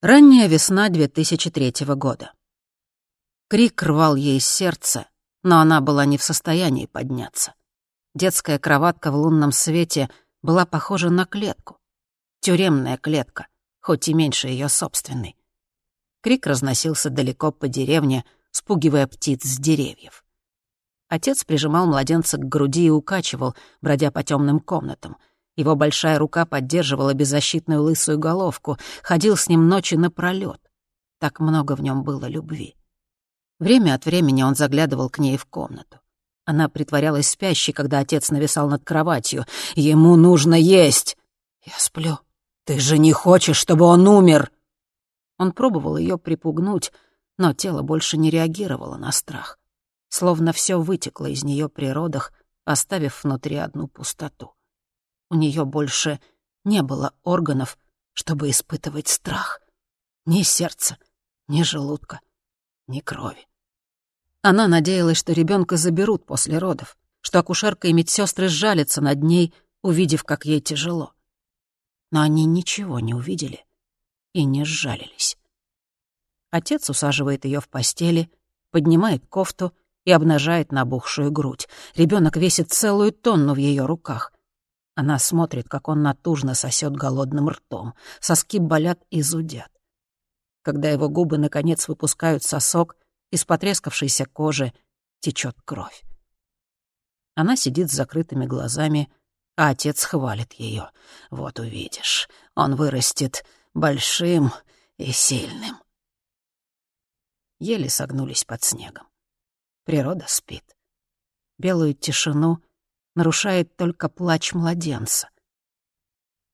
Ранняя весна 2003 года. Крик рвал ей сердце, но она была не в состоянии подняться. Детская кроватка в лунном свете была похожа на клетку. Тюремная клетка, хоть и меньше ее собственной. Крик разносился далеко по деревне, спугивая птиц с деревьев. Отец прижимал младенца к груди и укачивал, бродя по темным комнатам — его большая рука поддерживала беззащитную лысую головку, ходил с ним ночи напролёт. Так много в нем было любви. Время от времени он заглядывал к ней в комнату. Она притворялась спящей, когда отец нависал над кроватью. «Ему нужно есть!» «Я сплю». «Ты же не хочешь, чтобы он умер!» Он пробовал ее припугнуть, но тело больше не реагировало на страх. Словно все вытекло из нее при родах, оставив внутри одну пустоту. У нее больше не было органов, чтобы испытывать страх. Ни сердца, ни желудка, ни крови. Она надеялась, что ребенка заберут после родов, что акушерка и медсестры сжалятся над ней, увидев, как ей тяжело. Но они ничего не увидели и не сжалились. Отец усаживает ее в постели, поднимает кофту и обнажает набухшую грудь. Ребенок весит целую тонну в ее руках. Она смотрит, как он натужно сосет голодным ртом. Соски болят и зудят. Когда его губы, наконец, выпускают сосок, из потрескавшейся кожи течет кровь. Она сидит с закрытыми глазами, а отец хвалит ее. «Вот увидишь, он вырастет большим и сильным». Еле согнулись под снегом. Природа спит. Белую тишину нарушает только плач младенца.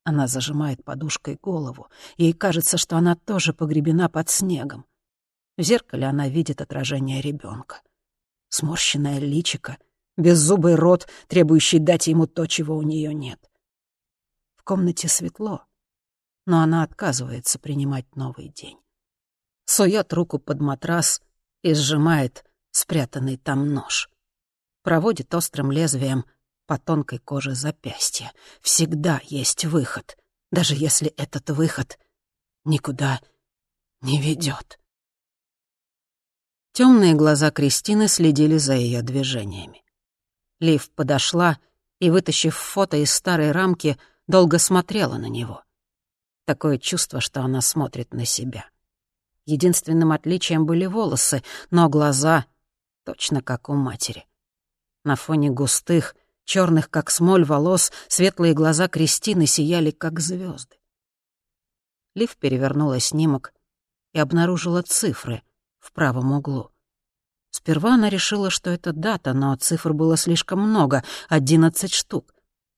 Она зажимает подушкой голову. Ей кажется, что она тоже погребена под снегом. В зеркале она видит отражение ребенка. Сморщенное личико, беззубый рот, требующий дать ему то, чего у нее нет. В комнате светло, но она отказывается принимать новый день. Сует руку под матрас и сжимает спрятанный там нож. Проводит острым лезвием по тонкой коже запястья. Всегда есть выход, даже если этот выход никуда не ведет. Темные глаза Кристины следили за ее движениями. Лив подошла и, вытащив фото из старой рамки, долго смотрела на него. Такое чувство, что она смотрит на себя. Единственным отличием были волосы, но глаза точно как у матери. На фоне густых, черных, как смоль, волос, светлые глаза Кристины сияли, как звезды. Лив перевернула снимок и обнаружила цифры в правом углу. Сперва она решила, что это дата, но цифр было слишком много — одиннадцать штук.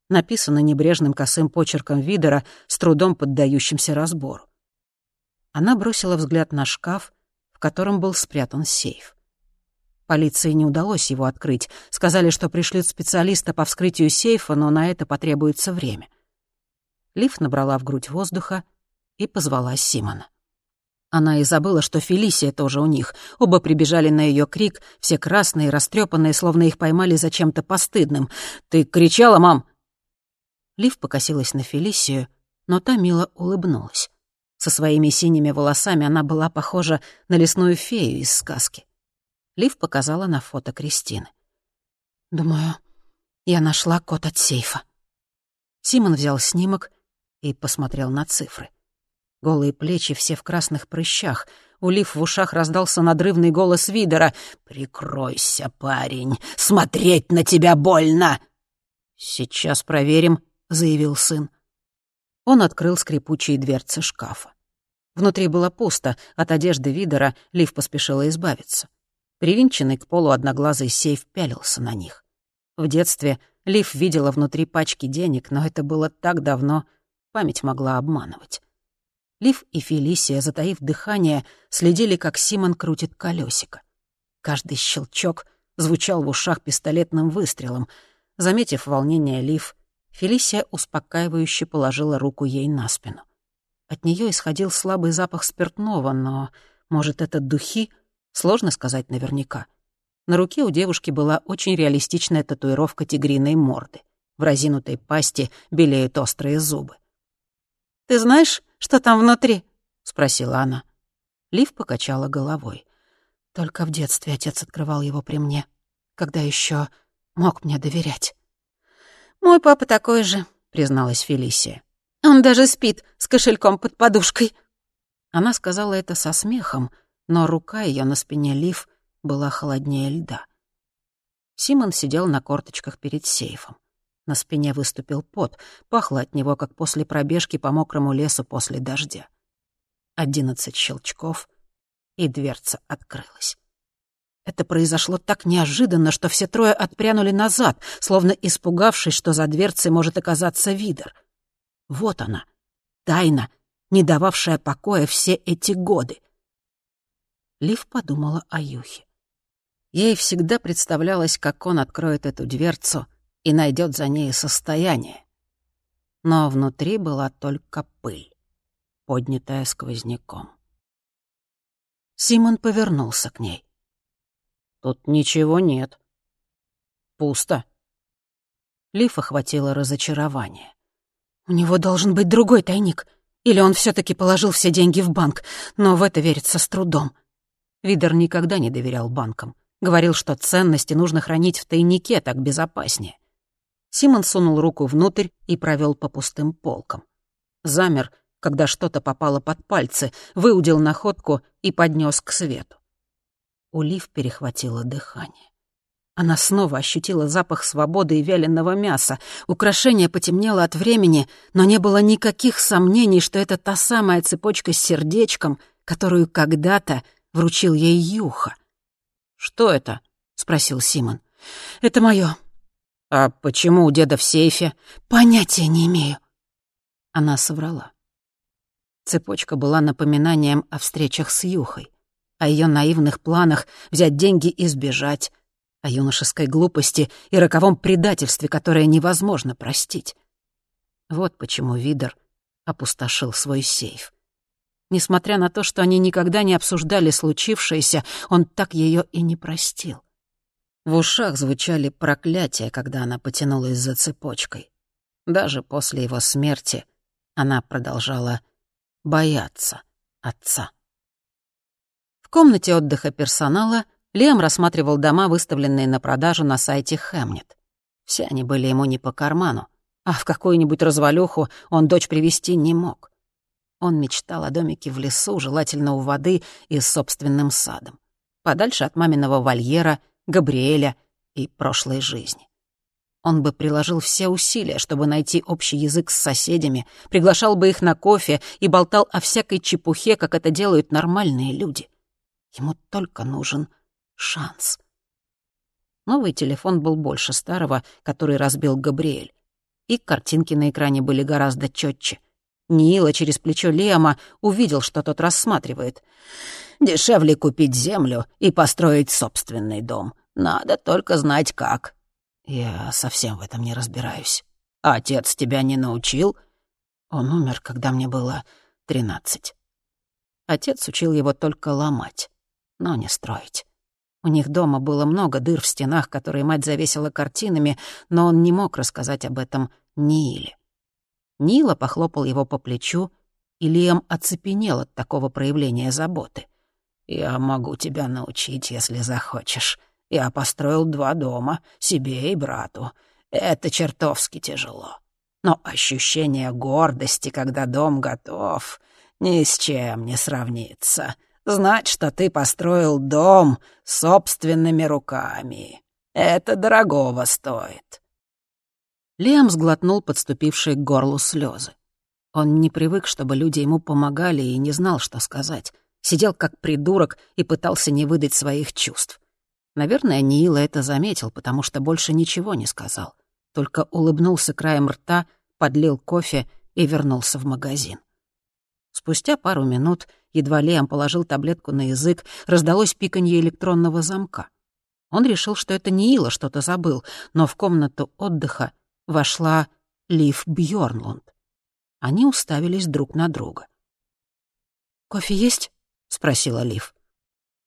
Написано небрежным косым почерком Видера, с трудом поддающимся разбору. Она бросила взгляд на шкаф, в котором был спрятан сейф. Полиции не удалось его открыть. Сказали, что пришлют специалиста по вскрытию сейфа, но на это потребуется время. Лив набрала в грудь воздуха и позвала Симона. Она и забыла, что Фелисия тоже у них. Оба прибежали на ее крик, все красные, растрепанные, словно их поймали за чем-то постыдным. «Ты кричала, мам?» Лив покосилась на Фелисию, но та мило улыбнулась. Со своими синими волосами она была похожа на лесную фею из сказки. Лив показала на фото Кристины. «Думаю, я нашла код от сейфа». Симон взял снимок и посмотрел на цифры. Голые плечи все в красных прыщах. У Лив в ушах раздался надрывный голос Видера. «Прикройся, парень! Смотреть на тебя больно!» «Сейчас проверим», — заявил сын. Он открыл скрипучие дверцы шкафа. Внутри было пусто, от одежды Видера Лив поспешила избавиться. Привинченный к полу одноглазый сейф пялился на них. В детстве Лив видела внутри пачки денег, но это было так давно, память могла обманывать. Лив и Фелисия, затаив дыхание, следили, как Симон крутит колесико. Каждый щелчок звучал в ушах пистолетным выстрелом. Заметив волнение Лив, Фелисия успокаивающе положила руку ей на спину. От нее исходил слабый запах спиртного, но, может, это духи — Сложно сказать наверняка. На руке у девушки была очень реалистичная татуировка тигриной морды. В разинутой пасти белеют острые зубы. «Ты знаешь, что там внутри?» — спросила она. Лив покачала головой. Только в детстве отец открывал его при мне, когда еще мог мне доверять. «Мой папа такой же», — призналась Фелисия. «Он даже спит с кошельком под подушкой». Она сказала это со смехом, но рука ее на спине Лив была холоднее льда. Симон сидел на корточках перед сейфом. На спине выступил пот, пахло от него, как после пробежки по мокрому лесу после дождя. Одиннадцать щелчков, и дверца открылась. Это произошло так неожиданно, что все трое отпрянули назад, словно испугавшись, что за дверцей может оказаться Видер. Вот она, тайна, не дававшая покоя все эти годы. Лив подумала о Юхе. Ей всегда представлялось, как он откроет эту дверцу — и найдет за ней состояние. Но внутри была только пыль, поднятая сквозняком. Симон повернулся к ней. «Тут ничего нет. Пусто». Лиф охватило разочарование. «У него должен быть другой тайник. Или он все таки положил все деньги в банк, но в это верится с трудом». Видер никогда не доверял банкам. Говорил, что ценности нужно хранить в тайнике, так безопаснее. Симон сунул руку внутрь и провел по пустым полкам. Замер, когда что-то попало под пальцы, выудил находку и поднес к свету. У Лив перехватило дыхание. Она снова ощутила запах свободы и вяленого мяса. Украшение потемнело от времени, но не было никаких сомнений, что это та самая цепочка с сердечком, которую когда-то вручил ей Юха. «Что это?» — спросил Симон. «Это мое. «А почему у деда в сейфе?» «Понятия не имею». Она соврала. Цепочка была напоминанием о встречах с Юхой, о ее наивных планах взять деньги и сбежать, о юношеской глупости и роковом предательстве, которое невозможно простить. Вот почему Видер опустошил свой сейф. Несмотря на то, что они никогда не обсуждали случившееся, он так ее и не простил. В ушах звучали проклятия, когда она потянулась за цепочкой. Даже после его смерти она продолжала бояться отца. В комнате отдыха персонала Лем рассматривал дома, выставленные на продажу на сайте Хэмнет. Все они были ему не по карману, а в какую-нибудь развалюху он дочь привести не мог. Он мечтал о домике в лесу, желательно у воды и с собственным садом. Подальше от маминого вольера — Габриэля и прошлой жизни. Он бы приложил все усилия, чтобы найти общий язык с соседями, приглашал бы их на кофе и болтал о всякой чепухе, как это делают нормальные люди. Ему только нужен шанс. Новый телефон был больше старого, который разбил Габриэль. И картинки на экране были гораздо четче. Нила через плечо Лема увидел, что тот рассматривает. «Дешевле купить землю и построить собственный дом. Надо только знать, как». «Я совсем в этом не разбираюсь. Отец тебя не научил?» Он умер, когда мне было тринадцать. Отец учил его только ломать, но не строить. У них дома было много дыр в стенах, которые мать завесила картинами, но он не мог рассказать об этом Ниле. Нила похлопал его по плечу, и Лиам оцепенел от такого проявления заботы. «Я могу тебя научить, если захочешь. Я построил два дома, себе и брату. Это чертовски тяжело. Но ощущение гордости, когда дом готов, ни с чем не сравнится. Знать, что ты построил дом собственными руками, это дорогого стоит. Лиам сглотнул подступившие к горлу слезы. Он не привык, чтобы люди ему помогали, и не знал, что сказать. Сидел как придурок и пытался не выдать своих чувств. Наверное, Нила это заметил, потому что больше ничего не сказал. Только улыбнулся краем рта, подлил кофе и вернулся в магазин. Спустя пару минут, едва Лиам положил таблетку на язык, раздалось пиканье электронного замка. Он решил, что это Нила что-то забыл, но в комнату отдыха вошла Лив Бьорнлунд. Они уставились друг на друга. «Кофе есть?» — спросила Лив.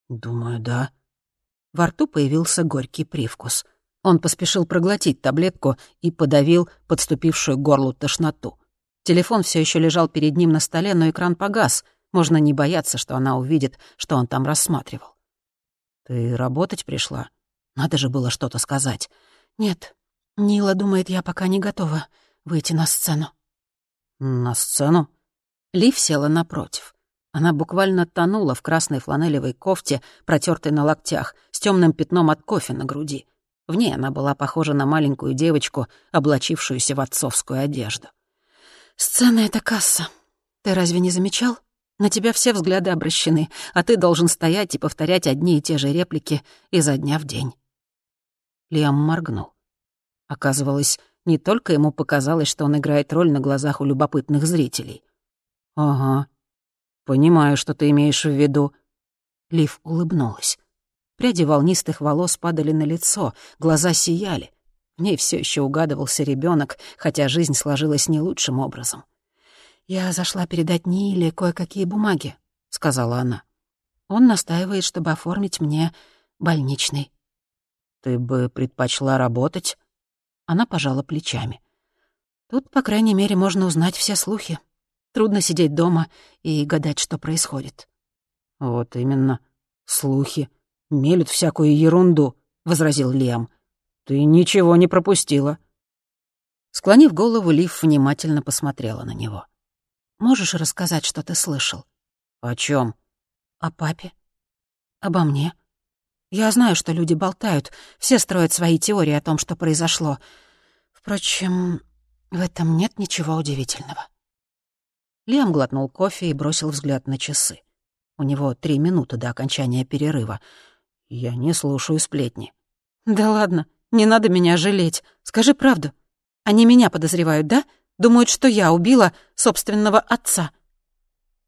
«Думаю, да». Во рту появился горький привкус. Он поспешил проглотить таблетку и подавил подступившую к горлу тошноту. Телефон все еще лежал перед ним на столе, но экран погас. Можно не бояться, что она увидит, что он там рассматривал. «Ты работать пришла? Надо же было что-то сказать». «Нет, Нила думает, я пока не готова выйти на сцену». «На сцену?» Лив села напротив. Она буквально тонула в красной фланелевой кофте, протертой на локтях, с темным пятном от кофе на груди. В ней она была похожа на маленькую девочку, облачившуюся в отцовскую одежду. «Сцена — это касса. Ты разве не замечал? На тебя все взгляды обращены, а ты должен стоять и повторять одни и те же реплики изо дня в день». Лиам моргнул. Оказывалось, не только ему показалось, что он играет роль на глазах у любопытных зрителей. «Ага, понимаю, что ты имеешь в виду». Лив улыбнулась. Пряди волнистых волос падали на лицо, глаза сияли. В ней все еще угадывался ребенок, хотя жизнь сложилась не лучшим образом. «Я зашла передать Ниле кое-какие бумаги», — сказала она. «Он настаивает, чтобы оформить мне больничный». «Ты бы предпочла работать?» Она пожала плечами. «Тут, по крайней мере, можно узнать все слухи. Трудно сидеть дома и гадать, что происходит». «Вот именно. Слухи мелют всякую ерунду», — возразил Лиам. «Ты ничего не пропустила». Склонив голову, Лив внимательно посмотрела на него. «Можешь рассказать, что ты слышал?» «О чем? «О папе. Обо мне. Я знаю, что люди болтают, все строят свои теории о том, что произошло. Впрочем, в этом нет ничего удивительного». Лиам глотнул кофе и бросил взгляд на часы. У него три минуты до окончания перерыва — «Я не слушаю сплетни». «Да ладно, не надо меня жалеть. Скажи правду. Они меня подозревают, да? Думают, что я убила собственного отца».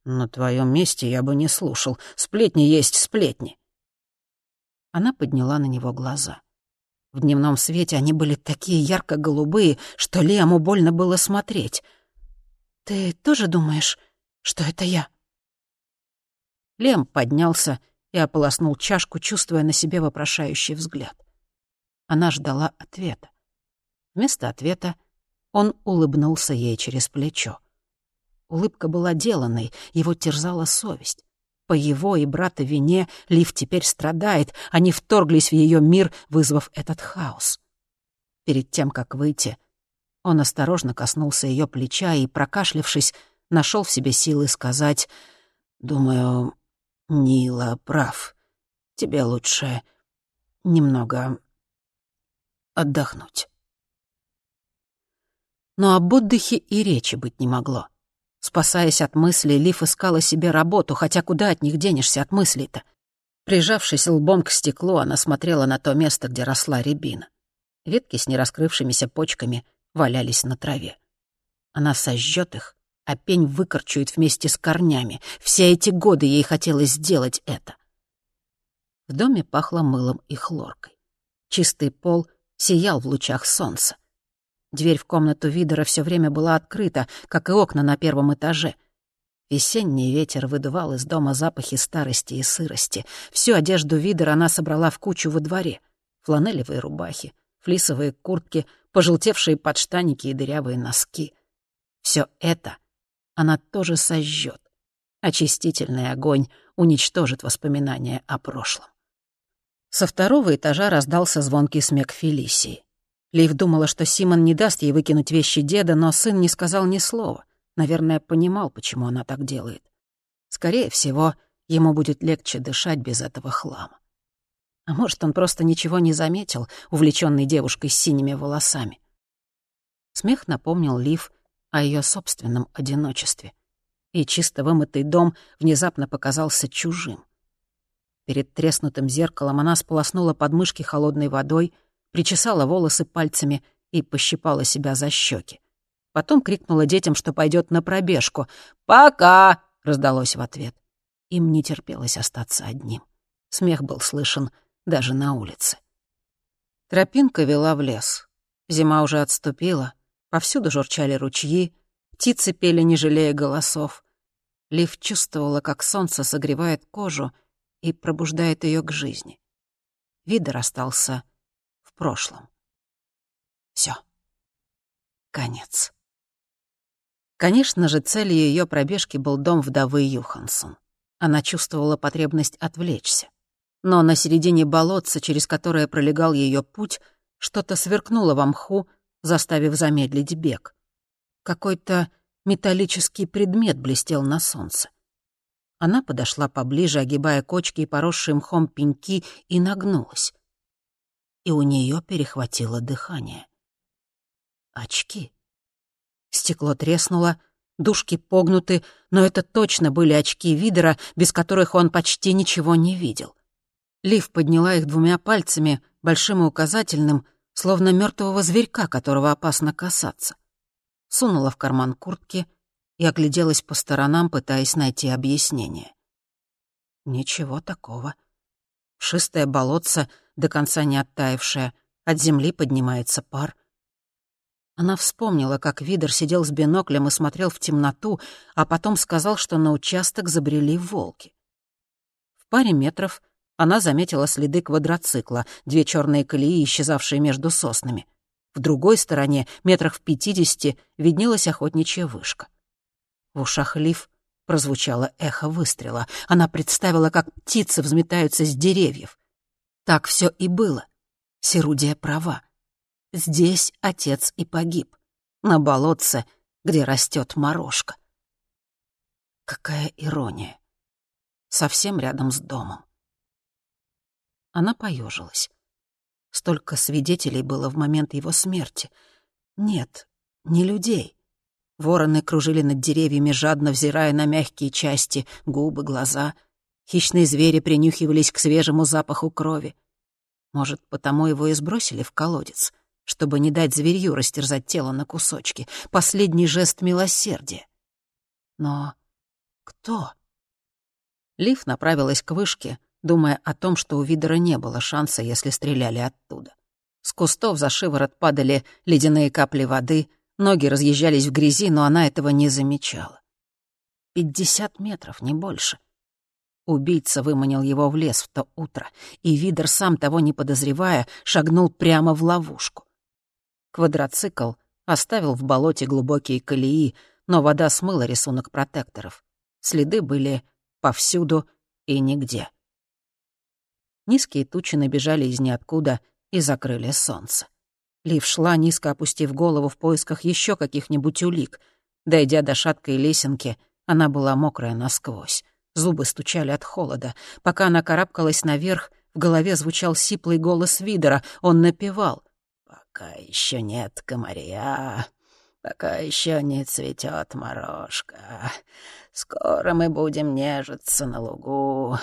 «На твоем месте я бы не слушал. Сплетни есть сплетни». Она подняла на него глаза. В дневном свете они были такие ярко-голубые, что Лиаму больно было смотреть. «Ты тоже думаешь, что это я?» Лем поднялся и ополоснул чашку, чувствуя на себе вопрошающий взгляд. Она ждала ответа. Вместо ответа он улыбнулся ей через плечо. Улыбка была деланной, его терзала совесть. По его и брата вине Лив теперь страдает, они вторглись в ее мир, вызвав этот хаос. Перед тем, как выйти, он осторожно коснулся ее плеча и, прокашлявшись, нашел в себе силы сказать «Думаю, Нила прав. Тебе лучше немного отдохнуть. Но об отдыхе и речи быть не могло. Спасаясь от мыслей, Лив искала себе работу, хотя куда от них денешься от мыслей-то? Прижавшись лбом к стеклу, она смотрела на то место, где росла рябина. Ветки с нераскрывшимися почками валялись на траве. Она сожжет их а пень выкорчует вместе с корнями. Все эти годы ей хотелось сделать это. В доме пахло мылом и хлоркой. Чистый пол сиял в лучах солнца. Дверь в комнату Видера все время была открыта, как и окна на первом этаже. Весенний ветер выдувал из дома запахи старости и сырости. Всю одежду Видера она собрала в кучу во дворе. Фланелевые рубахи, флисовые куртки, пожелтевшие подштаники и дырявые носки. Все это она тоже сожжет. Очистительный огонь уничтожит воспоминания о прошлом. Со второго этажа раздался звонкий смех Фелисии. Лив думала, что Симон не даст ей выкинуть вещи деда, но сын не сказал ни слова. Наверное, понимал, почему она так делает. Скорее всего, ему будет легче дышать без этого хлама. А может, он просто ничего не заметил, увлеченный девушкой с синими волосами. Смех напомнил Лив о ее собственном одиночестве. И чисто вымытый дом внезапно показался чужим. Перед треснутым зеркалом она сполоснула подмышки холодной водой, причесала волосы пальцами и пощипала себя за щеки. Потом крикнула детям, что пойдет на пробежку. «Пока!» — раздалось в ответ. Им не терпелось остаться одним. Смех был слышен даже на улице. Тропинка вела в лес. Зима уже отступила, Повсюду журчали ручьи, птицы пели, не жалея голосов. Лив чувствовала, как солнце согревает кожу и пробуждает ее к жизни. Видер остался в прошлом. Все. Конец. Конечно же, целью ее пробежки был дом вдовы Юхансон. Она чувствовала потребность отвлечься. Но на середине болотца, через которое пролегал ее путь, что-то сверкнуло во мху, заставив замедлить бег. Какой-то металлический предмет блестел на солнце. Она подошла поближе, огибая кочки и поросшие мхом пеньки, и нагнулась. И у нее перехватило дыхание. Очки. Стекло треснуло, дужки погнуты, но это точно были очки Видера, без которых он почти ничего не видел. Лив подняла их двумя пальцами, большим и указательным, словно мертвого зверька, которого опасно касаться. Сунула в карман куртки и огляделась по сторонам, пытаясь найти объяснение. Ничего такого. Шистое болотце, до конца не оттаившее, от земли поднимается пар. Она вспомнила, как Видер сидел с биноклем и смотрел в темноту, а потом сказал, что на участок забрели волки. В паре метров она заметила следы квадроцикла, две черные колеи, исчезавшие между соснами. В другой стороне, метрах в пятидесяти, виднелась охотничья вышка. В ушах Лив прозвучало эхо выстрела. Она представила, как птицы взметаются с деревьев. Так все и было. Серудия права. Здесь отец и погиб. На болотце, где растет морожка. Какая ирония. Совсем рядом с домом. Она поежилась. Столько свидетелей было в момент его смерти. Нет, не людей. Вороны кружили над деревьями, жадно взирая на мягкие части, губы, глаза. Хищные звери принюхивались к свежему запаху крови. Может, потому его и сбросили в колодец, чтобы не дать зверью растерзать тело на кусочки. Последний жест милосердия. Но кто? Лив направилась к вышке, думая о том, что у Видера не было шанса, если стреляли оттуда. С кустов за шиворот падали ледяные капли воды, ноги разъезжались в грязи, но она этого не замечала. Пятьдесят метров, не больше. Убийца выманил его в лес в то утро, и Видер, сам того не подозревая, шагнул прямо в ловушку. Квадроцикл оставил в болоте глубокие колеи, но вода смыла рисунок протекторов. Следы были повсюду и нигде. Низкие тучи набежали из ниоткуда и закрыли солнце. Лив шла, низко опустив голову в поисках еще каких-нибудь улик. Дойдя до шаткой лесенки, она была мокрая насквозь. Зубы стучали от холода. Пока она карабкалась наверх, в голове звучал сиплый голос Видера. Он напевал. «Пока еще нет комаря, пока еще не цветет морожка. Скоро мы будем нежиться на лугу.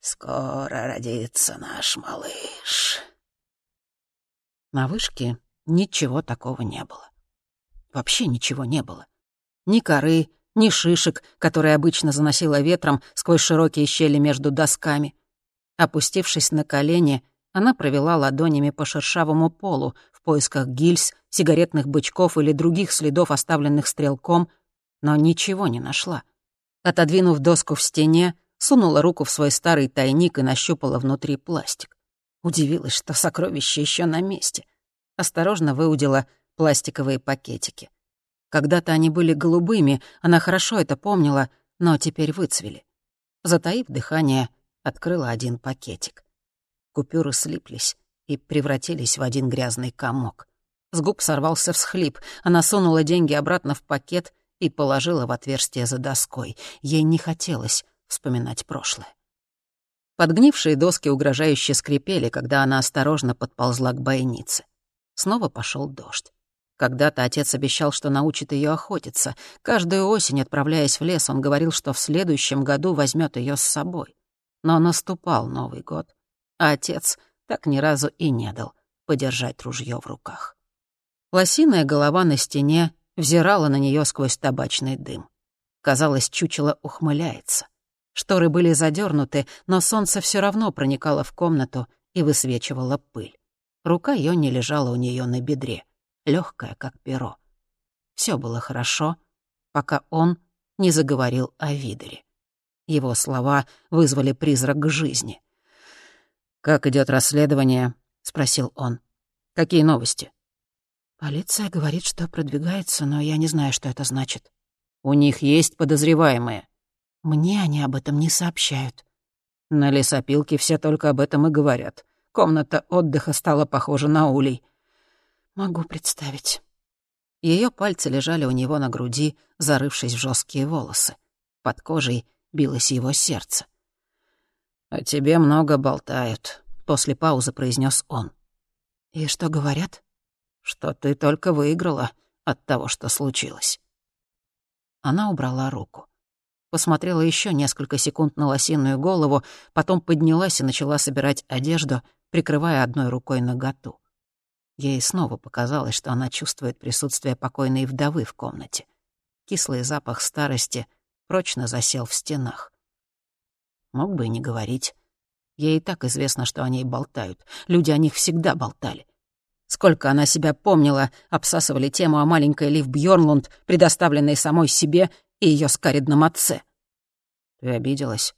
Скоро родится наш малыш. На вышке ничего такого не было. Вообще ничего не было. Ни коры, ни шишек, которые обычно заносило ветром сквозь широкие щели между досками. Опустившись на колени, она провела ладонями по шершавому полу в поисках гильз, сигаретных бычков или других следов, оставленных стрелком, но ничего не нашла. Отодвинув доску в стене, сунула руку в свой старый тайник и нащупала внутри пластик. Удивилась, что сокровище еще на месте. Осторожно выудила пластиковые пакетики. Когда-то они были голубыми, она хорошо это помнила, но теперь выцвели. Затаив дыхание, открыла один пакетик. Купюры слиплись и превратились в один грязный комок. С губ сорвался всхлип. Она сунула деньги обратно в пакет и положила в отверстие за доской. Ей не хотелось вспоминать прошлое. Подгнившие доски угрожающе скрипели, когда она осторожно подползла к бойнице. Снова пошел дождь. Когда-то отец обещал, что научит ее охотиться. Каждую осень, отправляясь в лес, он говорил, что в следующем году возьмет ее с собой. Но наступал Новый год, а отец так ни разу и не дал подержать ружье в руках. Лосиная голова на стене взирала на нее сквозь табачный дым. Казалось, чучело ухмыляется. Шторы были задернуты, но солнце все равно проникало в комнату и высвечивало пыль. Рука ее не лежала у нее на бедре, легкая, как перо. Все было хорошо, пока он не заговорил о Видере. Его слова вызвали призрак к жизни. «Как идет расследование?» — спросил он. «Какие новости?» «Полиция говорит, что продвигается, но я не знаю, что это значит». У них есть подозреваемые. Мне они об этом не сообщают. На лесопилке все только об этом и говорят. Комната отдыха стала похожа на улей. Могу представить. Ее пальцы лежали у него на груди, зарывшись в жесткие волосы. Под кожей билось его сердце. «О тебе много болтают», — после паузы произнес он. «И что говорят?» «Что ты только выиграла от того, что случилось». Она убрала руку. Посмотрела еще несколько секунд на лосиную голову, потом поднялась и начала собирать одежду, прикрывая одной рукой наготу. Ей снова показалось, что она чувствует присутствие покойной вдовы в комнате. Кислый запах старости прочно засел в стенах. Мог бы и не говорить. Ей и так известно, что о ней болтают. Люди о них всегда болтали. Сколько она себя помнила, обсасывали тему о маленькой Лив Бьёрнлунд, предоставленной самой себе и ее скаридном отце. Ты обиделась?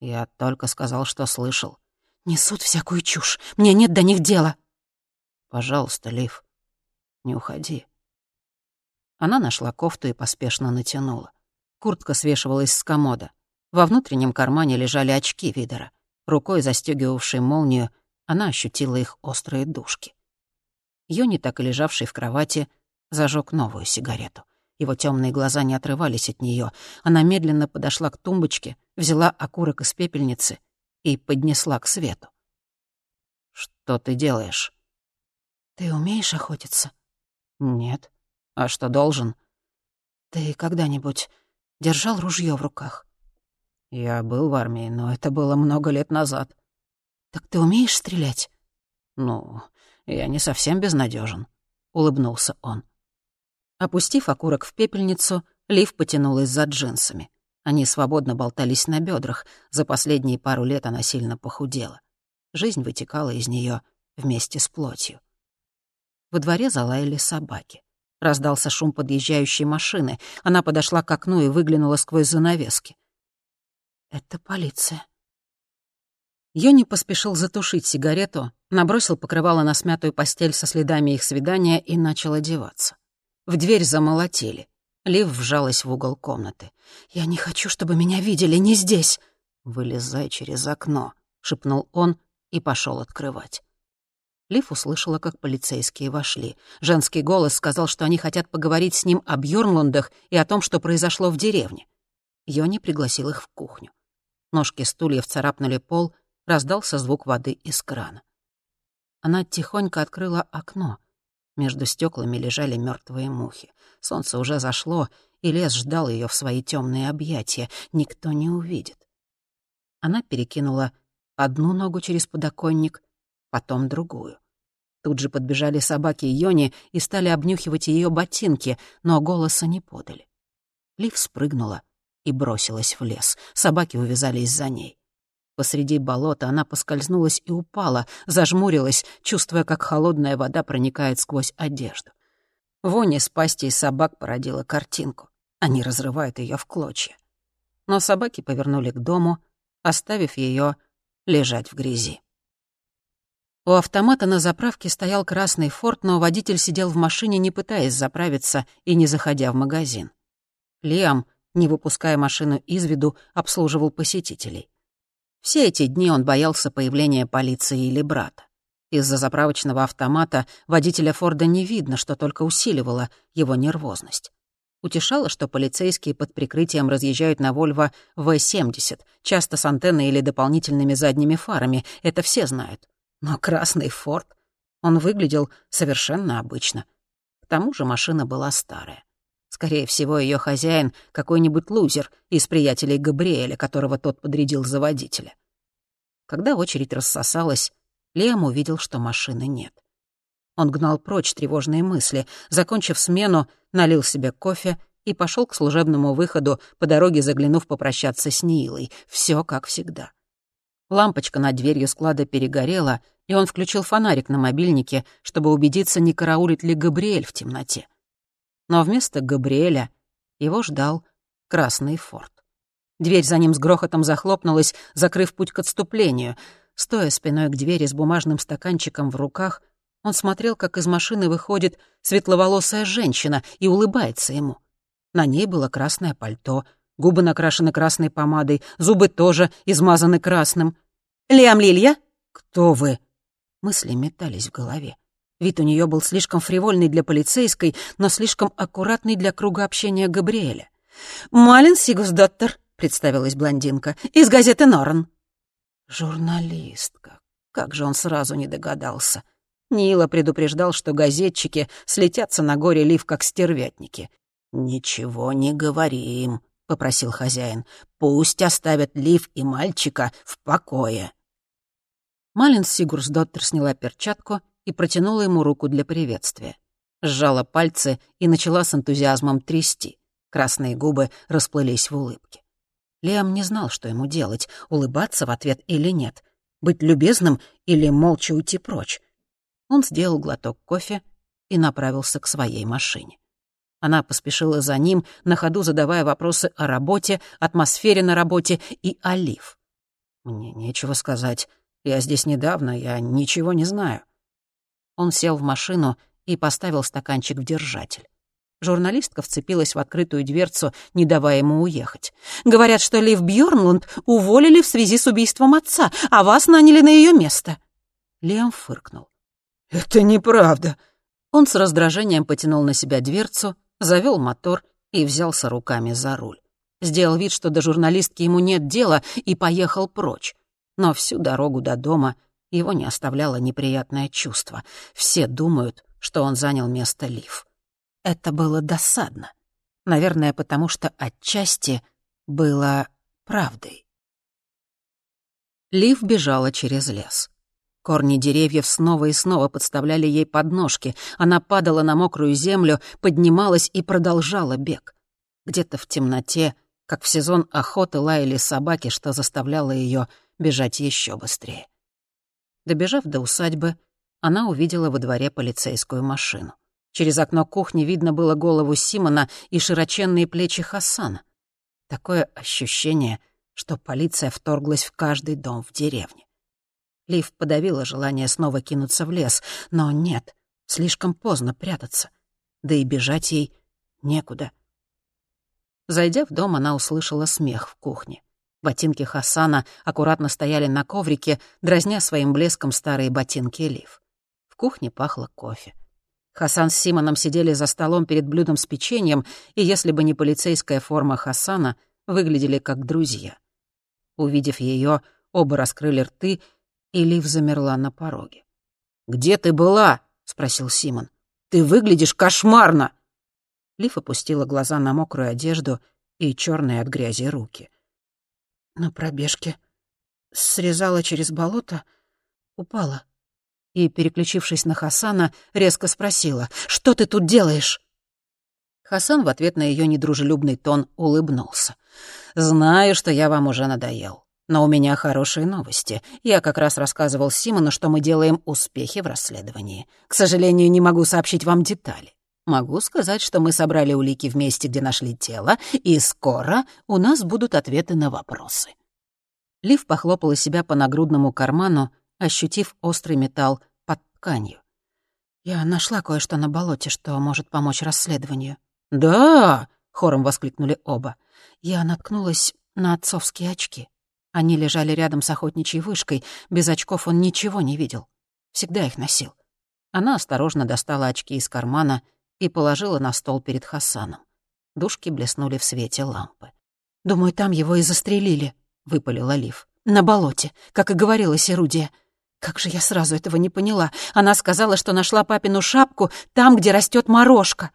Я только сказал, что слышал. Несут всякую чушь. Мне нет до них дела. Пожалуйста, Лив, не уходи. Она нашла кофту и поспешно натянула. Куртка свешивалась с комода. Во внутреннем кармане лежали очки Видера. Рукой, застегивавшей молнию, она ощутила их острые дужки. Юни, так и лежавший в кровати, зажег новую сигарету. Его темные глаза не отрывались от нее. Она медленно подошла к тумбочке, взяла окурок из пепельницы и поднесла к свету. «Что ты делаешь?» «Ты умеешь охотиться?» «Нет. А что должен?» «Ты когда-нибудь держал ружье в руках?» «Я был в армии, но это было много лет назад». «Так ты умеешь стрелять?» «Ну, я не совсем безнадежен, улыбнулся он. Опустив окурок в пепельницу, Лив потянулась за джинсами. Они свободно болтались на бедрах. За последние пару лет она сильно похудела. Жизнь вытекала из нее вместе с плотью. Во дворе залаяли собаки. Раздался шум подъезжающей машины. Она подошла к окну и выглянула сквозь занавески. «Это полиция». Йони поспешил затушить сигарету, набросил покрывало на смятую постель со следами их свидания и начал одеваться. В дверь замолотили. Лив вжалась в угол комнаты. «Я не хочу, чтобы меня видели, не здесь!» «Вылезай через окно», — шепнул он и пошел открывать. Лив услышала, как полицейские вошли. Женский голос сказал, что они хотят поговорить с ним о Бьёрнлундах и о том, что произошло в деревне. Йони пригласил их в кухню. Ножки стульев царапнули пол, раздался звук воды из крана. Она тихонько открыла окно. Между стеклами лежали мертвые мухи. Солнце уже зашло, и лес ждал ее в свои темные объятия. Никто не увидит. Она перекинула одну ногу через подоконник, потом другую. Тут же подбежали собаки Йони и стали обнюхивать ее ботинки, но голоса не подали. Лив спрыгнула и бросилась в лес. Собаки увязались за ней. Посреди болота она поскользнулась и упала, зажмурилась, чувствуя, как холодная вода проникает сквозь одежду. Вонь из пасти собак породила картинку. Они разрывают ее в клочья. Но собаки повернули к дому, оставив ее лежать в грязи. У автомата на заправке стоял красный форт, но водитель сидел в машине, не пытаясь заправиться и не заходя в магазин. Лиам, не выпуская машину из виду, обслуживал посетителей. Все эти дни он боялся появления полиции или брата. Из-за заправочного автомата водителя Форда не видно, что только усиливало его нервозность. Утешало, что полицейские под прикрытием разъезжают на Вольво В-70, часто с антенной или дополнительными задними фарами, это все знают. Но красный Форд, он выглядел совершенно обычно. К тому же машина была старая. Скорее всего, ее хозяин — какой-нибудь лузер из приятелей Габриэля, которого тот подрядил за водителя. Когда очередь рассосалась, Лиам увидел, что машины нет. Он гнал прочь тревожные мысли, закончив смену, налил себе кофе и пошел к служебному выходу, по дороге заглянув попрощаться с Нилой. Все как всегда. Лампочка над дверью склада перегорела, и он включил фонарик на мобильнике, чтобы убедиться, не караулит ли Габриэль в темноте но вместо Габриэля его ждал красный форт. Дверь за ним с грохотом захлопнулась, закрыв путь к отступлению. Стоя спиной к двери с бумажным стаканчиком в руках, он смотрел, как из машины выходит светловолосая женщина и улыбается ему. На ней было красное пальто, губы накрашены красной помадой, зубы тоже измазаны красным. «Лиам Лилья?» «Кто вы?» Мысли метались в голове. Вид у нее был слишком фривольный для полицейской, но слишком аккуратный для круга общения Габриэля. «Малин Сигусдоттер», — представилась блондинка, — «из газеты «Норн». Журналистка. Как же он сразу не догадался. Нила предупреждал, что газетчики слетятся на горе лив, как стервятники. «Ничего не говори им», — попросил хозяин. «Пусть оставят лив и мальчика в покое». Малин Сигурсдоттер сняла перчатку и протянула ему руку для приветствия. Сжала пальцы и начала с энтузиазмом трясти. Красные губы расплылись в улыбке. Лиам не знал, что ему делать, улыбаться в ответ или нет, быть любезным или молча уйти прочь. Он сделал глоток кофе и направился к своей машине. Она поспешила за ним, на ходу задавая вопросы о работе, атмосфере на работе и о Лив. «Мне нечего сказать. Я здесь недавно, я ничего не знаю». Он сел в машину и поставил стаканчик в держатель. Журналистка вцепилась в открытую дверцу, не давая ему уехать. «Говорят, что Лив Бьёрнлунд уволили в связи с убийством отца, а вас наняли на ее место». Лиам фыркнул. «Это неправда». Он с раздражением потянул на себя дверцу, завел мотор и взялся руками за руль. Сделал вид, что до журналистки ему нет дела, и поехал прочь. Но всю дорогу до дома его не оставляло неприятное чувство. Все думают, что он занял место Лив. Это было досадно. Наверное, потому что отчасти было правдой. Лив бежала через лес. Корни деревьев снова и снова подставляли ей подножки. Она падала на мокрую землю, поднималась и продолжала бег. Где-то в темноте, как в сезон охоты, лаяли собаки, что заставляло ее бежать еще быстрее. Добежав до усадьбы, она увидела во дворе полицейскую машину. Через окно кухни видно было голову Симона и широченные плечи Хасана. Такое ощущение, что полиция вторглась в каждый дом в деревне. Лив подавила желание снова кинуться в лес, но нет, слишком поздно прятаться. Да и бежать ей некуда. Зайдя в дом, она услышала смех в кухне. Ботинки Хасана аккуратно стояли на коврике, дразня своим блеском старые ботинки Лив. В кухне пахло кофе. Хасан с Симоном сидели за столом перед блюдом с печеньем, и если бы не полицейская форма Хасана, выглядели как друзья. Увидев ее, оба раскрыли рты и Лив замерла на пороге. «Где ты была?» — спросил Симон. «Ты выглядишь кошмарно!» Лив опустила глаза на мокрую одежду и черные от грязи руки. «На пробежке. Срезала через болото, упала». И, переключившись на Хасана, резко спросила, «Что ты тут делаешь?» Хасан в ответ на ее недружелюбный тон улыбнулся. «Знаю, что я вам уже надоел. Но у меня хорошие новости. Я как раз рассказывал Симону, что мы делаем успехи в расследовании. К сожалению, не могу сообщить вам детали. Могу сказать, что мы собрали улики в месте, где нашли тело, и скоро у нас будут ответы на вопросы». Лив похлопала себя по нагрудному карману, ощутив острый металл под тканью. «Я нашла кое-что на болоте, что может помочь расследованию». «Да!» — хором воскликнули оба. Я наткнулась на отцовские очки. Они лежали рядом с охотничьей вышкой, без очков он ничего не видел. Всегда их носил. Она осторожно достала очки из кармана и положила на стол перед Хасаном. Душки блеснули в свете лампы. «Думаю, там его и застрелили», — выпалила Лив. «На болоте, как и говорила Серудия. Как же я сразу этого не поняла. Она сказала, что нашла папину шапку там, где растет морожка».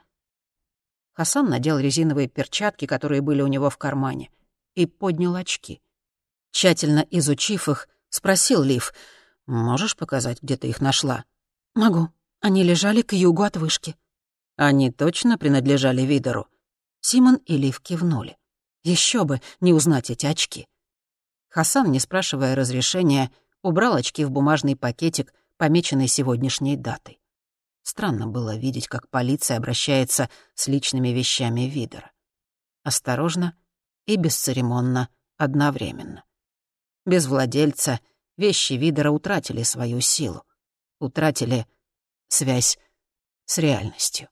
Хасан надел резиновые перчатки, которые были у него в кармане, и поднял очки. Тщательно изучив их, спросил Лив, «Можешь показать, где ты их нашла?» «Могу. Они лежали к югу от вышки». «Они точно принадлежали Видору?» Симон и Лив кивнули. Еще бы не узнать эти очки. Хасан, не спрашивая разрешения, убрал очки в бумажный пакетик, помеченный сегодняшней датой. Странно было видеть, как полиция обращается с личными вещами Видера. Осторожно и бесцеремонно одновременно. Без владельца вещи Видера утратили свою силу, утратили связь с реальностью.